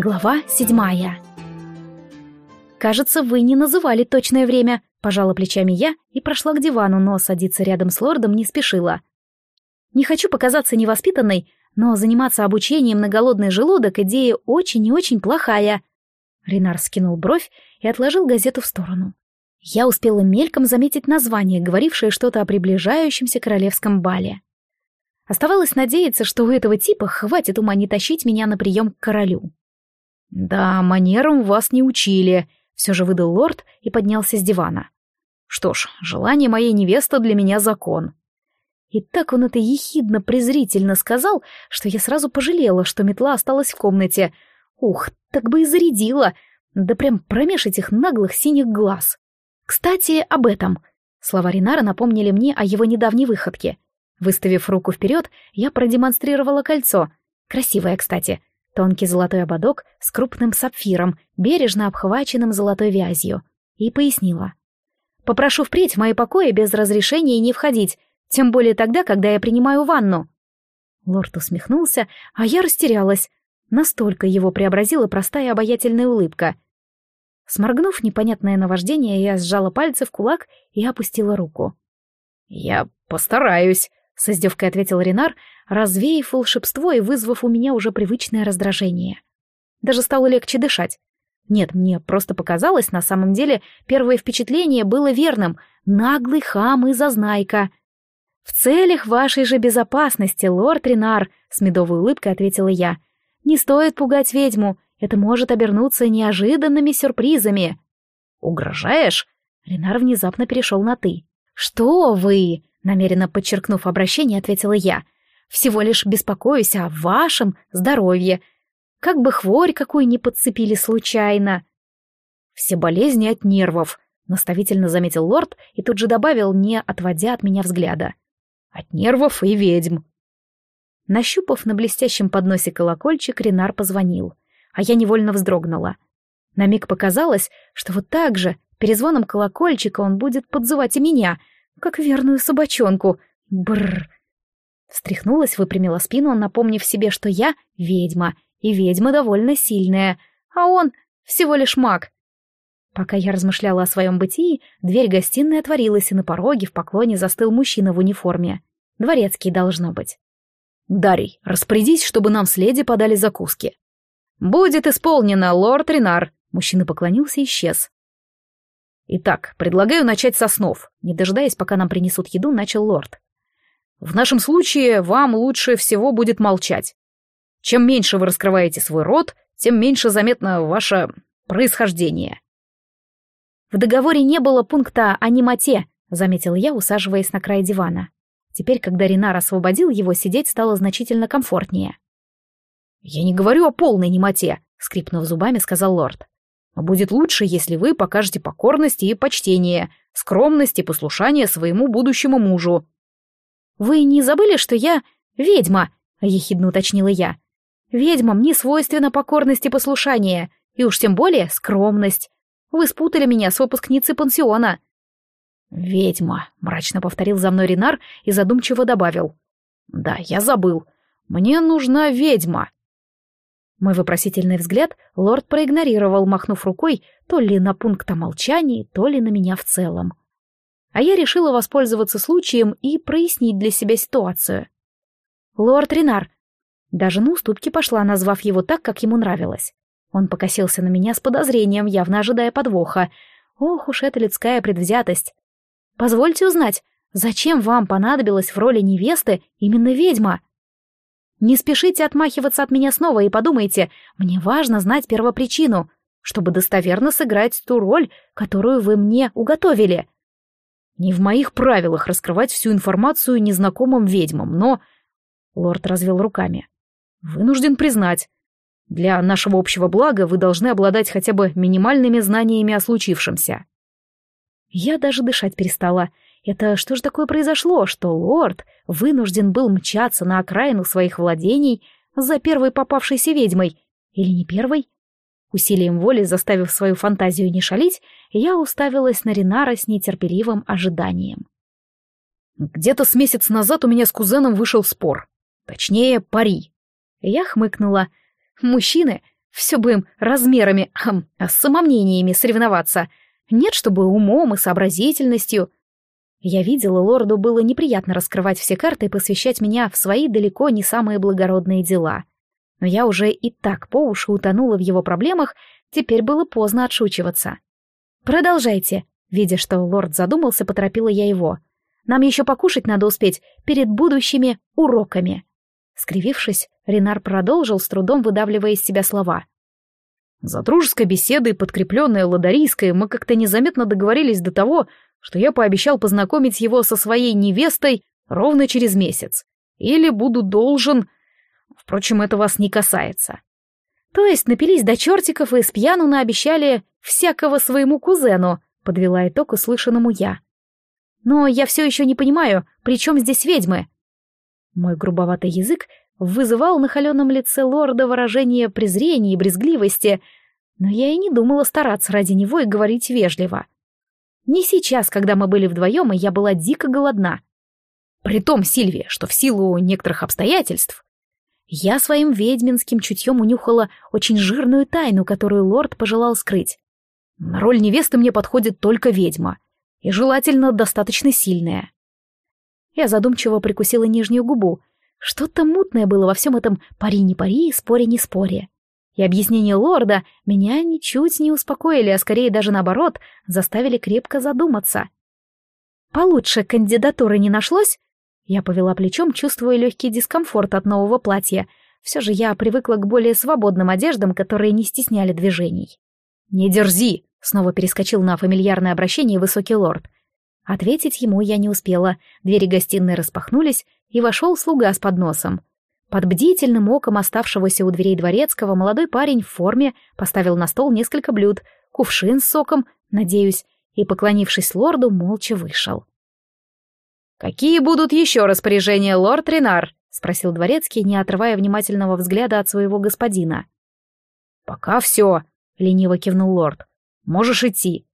Глава седьмая. «Кажется, вы не называли точное время», — пожала плечами я и прошла к дивану, но садиться рядом с лордом не спешила. Не хочу показаться невоспитанной, но заниматься обучением на голодный желудок идея очень и очень плохая. Ренар скинул бровь и отложил газету в сторону. Я успела мельком заметить название, говорившее что-то о приближающемся королевском бале. Оставалось надеяться, что у этого типа хватит ума не тащить меня на прием к королю. «Да, манерам вас не учили», — все же выдал лорд и поднялся с дивана. «Что ж, желание моей невесты для меня закон». И так он это ехидно-презрительно сказал, что я сразу пожалела, что метла осталась в комнате. Ух, так бы и зарядила, да прям промеж этих наглых синих глаз. Кстати, об этом. Слова Ринара напомнили мне о его недавней выходке. Выставив руку вперед, я продемонстрировала кольцо. Красивое, кстати. Тонкий золотой ободок с крупным сапфиром, бережно обхваченным золотой вязью. И пояснила. «Попрошу впредь в мои покои без разрешения не входить, тем более тогда, когда я принимаю ванну». Лорд усмехнулся, а я растерялась. Настолько его преобразила простая обаятельная улыбка. Сморгнув непонятное наваждение, я сжала пальцы в кулак и опустила руку. «Я постараюсь», — с издевкой ответил Ренар, развеяв волшебство и вызвав у меня уже привычное раздражение. Даже стало легче дышать. Нет, мне просто показалось, на самом деле, первое впечатление было верным. Наглый хам и зазнайка. «В целях вашей же безопасности, лорд Ренар», — с медовой улыбкой ответила я. «Не стоит пугать ведьму, это может обернуться неожиданными сюрпризами». «Угрожаешь?» Ренар внезапно перешел на «ты». «Что вы?» — намеренно подчеркнув обращение, ответила я — всего лишь беспокоюсь о вашем здоровье. Как бы хворь какую не подцепили случайно. Все болезни от нервов, наставительно заметил лорд и тут же добавил, не отводя от меня взгляда. От нервов и ведьм. Нащупав на блестящем подносе колокольчик, Ренар позвонил, а я невольно вздрогнула. На миг показалось, что вот так же, перезвоном колокольчика, он будет подзывать и меня, как верную собачонку. Бррр. Встряхнулась, выпрямила спину, напомнив себе, что я ведьма, и ведьма довольно сильная, а он всего лишь маг. Пока я размышляла о своем бытии, дверь гостиной отворилась, и на пороге в поклоне застыл мужчина в униформе. Дворецкий должно быть. «Дарий, распорядись, чтобы нам с леди подали закуски». «Будет исполнено, лорд Ренар», — мужчина поклонился и исчез. «Итак, предлагаю начать со снов», — не дожидаясь, пока нам принесут еду, начал лорд. В нашем случае вам лучше всего будет молчать. Чем меньше вы раскрываете свой рот, тем меньше заметно ваше происхождение. В договоре не было пункта о немоте, заметил я, усаживаясь на край дивана. Теперь, когда Ренар освободил его, сидеть стало значительно комфортнее. «Я не говорю о полной немоте», — скрипнув зубами, сказал лорд. «Но будет лучше, если вы покажете покорность и почтение, скромность и послушание своему будущему мужу. «Вы не забыли, что я ведьма?» — ехидно уточнила я. «Ведьмам не свойственна покорность и послушание, и уж тем более скромность. Вы спутали меня с выпускницей пансиона». «Ведьма», — мрачно повторил за мной Ренар и задумчиво добавил. «Да, я забыл. Мне нужна ведьма». Мой вопросительный взгляд лорд проигнорировал, махнув рукой то ли на пункт о молчании, то ли на меня в целом а я решила воспользоваться случаем и прояснить для себя ситуацию. «Лорд Ренар». Даже на уступки пошла, назвав его так, как ему нравилось. Он покосился на меня с подозрением, явно ожидая подвоха. Ох уж эта людская предвзятость. «Позвольте узнать, зачем вам понадобилась в роли невесты именно ведьма?» «Не спешите отмахиваться от меня снова и подумайте, мне важно знать первопричину, чтобы достоверно сыграть ту роль, которую вы мне уготовили». Не в моих правилах раскрывать всю информацию незнакомым ведьмам, но... Лорд развел руками. Вынужден признать. Для нашего общего блага вы должны обладать хотя бы минимальными знаниями о случившемся. Я даже дышать перестала. Это что же такое произошло, что лорд вынужден был мчаться на окраину своих владений за первой попавшейся ведьмой? Или не первой? Усилием воли, заставив свою фантазию не шалить, я уставилась на Ринара с нетерпеливым ожиданием. «Где-то с месяц назад у меня с кузеном вышел спор. Точнее, пари». Я хмыкнула. «Мужчины Все бы им размерами, хм, с самомнениями соревноваться. Нет, чтобы умом и сообразительностью. Я видела, лорду было неприятно раскрывать все карты и посвящать меня в свои далеко не самые благородные дела. Но я уже и так по уши утонула в его проблемах, теперь было поздно отшучиваться. «Продолжайте», видя, что лорд задумался, поторопила я его. «Нам еще покушать надо успеть перед будущими уроками». Скривившись, Ренар продолжил, с трудом выдавливая из себя слова. За дружеской беседой, подкрепленной ладарийской, мы как-то незаметно договорились до того, что я пообещал познакомить его со своей невестой ровно через месяц. Или буду должен... Впрочем, это вас не касается. То есть напились до чертиков и с пьяну наобещали всякого своему кузену, подвела итог услышанному я. Но я все еще не понимаю, при чем здесь ведьмы? Мой грубоватый язык вызывал на холеном лице лорда выражение презрения и брезгливости, но я и не думала стараться ради него и говорить вежливо. Не сейчас, когда мы были вдвоем, и я была дико голодна. При том, Сильвия, что в силу некоторых обстоятельств я своим ведьминским чутьем унюхала очень жирную тайну, которую лорд пожелал скрыть. На роль невесты мне подходит только ведьма, и желательно достаточно сильная. Я задумчиво прикусила нижнюю губу. Что-то мутное было во всем этом «пари не пари, споре не споре». И объяснения лорда меня ничуть не успокоили, а скорее даже наоборот, заставили крепко задуматься. «Получше кандидатуры не нашлось?» Я повела плечом, чувствуя легкий дискомфорт от нового платья. Все же я привыкла к более свободным одеждам, которые не стесняли движений. «Не дерзи!» — снова перескочил на фамильярное обращение высокий лорд. Ответить ему я не успела. Двери гостиной распахнулись, и вошел слуга с подносом. Под бдительным оком оставшегося у дверей дворецкого молодой парень в форме поставил на стол несколько блюд, кувшин с соком, надеюсь, и, поклонившись лорду, молча вышел. «Какие будут еще распоряжения, лорд Ренар?» — спросил дворецкий, не отрывая внимательного взгляда от своего господина. «Пока все», — лениво кивнул лорд. «Можешь идти.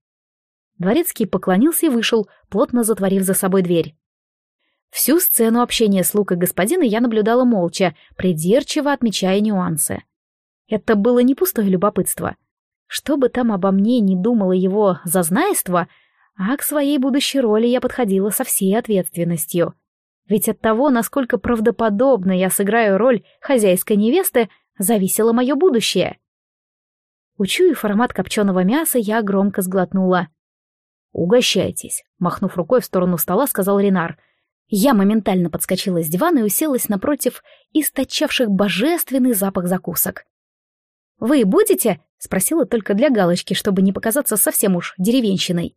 Дворецкий поклонился и вышел, плотно затворив за собой дверь. Всю сцену общения слуг и господина я наблюдала молча, придирчиво отмечая нюансы. Это было не пустое любопытство. Что бы там обо мне не думало его зазнайство, а к своей будущей роли я подходила со всей ответственностью. Ведь от того, насколько правдоподобно я сыграю роль хозяйской невесты, зависело мое будущее. Учуяв аромат копченого мяса, я громко сглотнула. «Угощайтесь», — махнув рукой в сторону стола, сказал Ренар. Я моментально подскочила с дивана и уселась напротив источавших божественный запах закусок. «Вы будете?» — спросила только для галочки, чтобы не показаться совсем уж деревенщиной.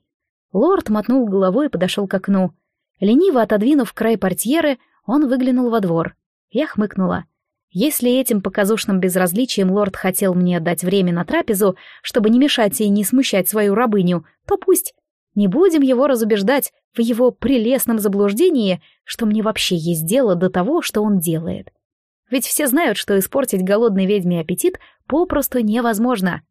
Лорд мотнул головой и подошел к окну. Лениво отодвинув край портьеры, он выглянул во двор. Я хмыкнула. Если этим показушным безразличием лорд хотел мне отдать время на трапезу, чтобы не мешать и не смущать свою рабыню, то пусть. Не будем его разубеждать в его прелестном заблуждении, что мне вообще есть дело до того, что он делает. Ведь все знают, что испортить голодной ведьме аппетит попросту невозможно.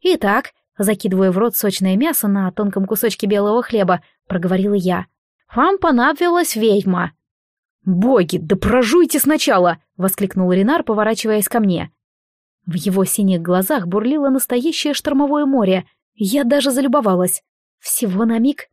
Итак, закидывая в рот сочное мясо на тонком кусочке белого хлеба, проговорила я. «Вам понадобилась ведьма». «Боги, да прожуйте сначала!» — воскликнул Ренар, поворачиваясь ко мне. В его синих глазах бурлило настоящее штормовое море. Я даже залюбовалась. Всего на миг,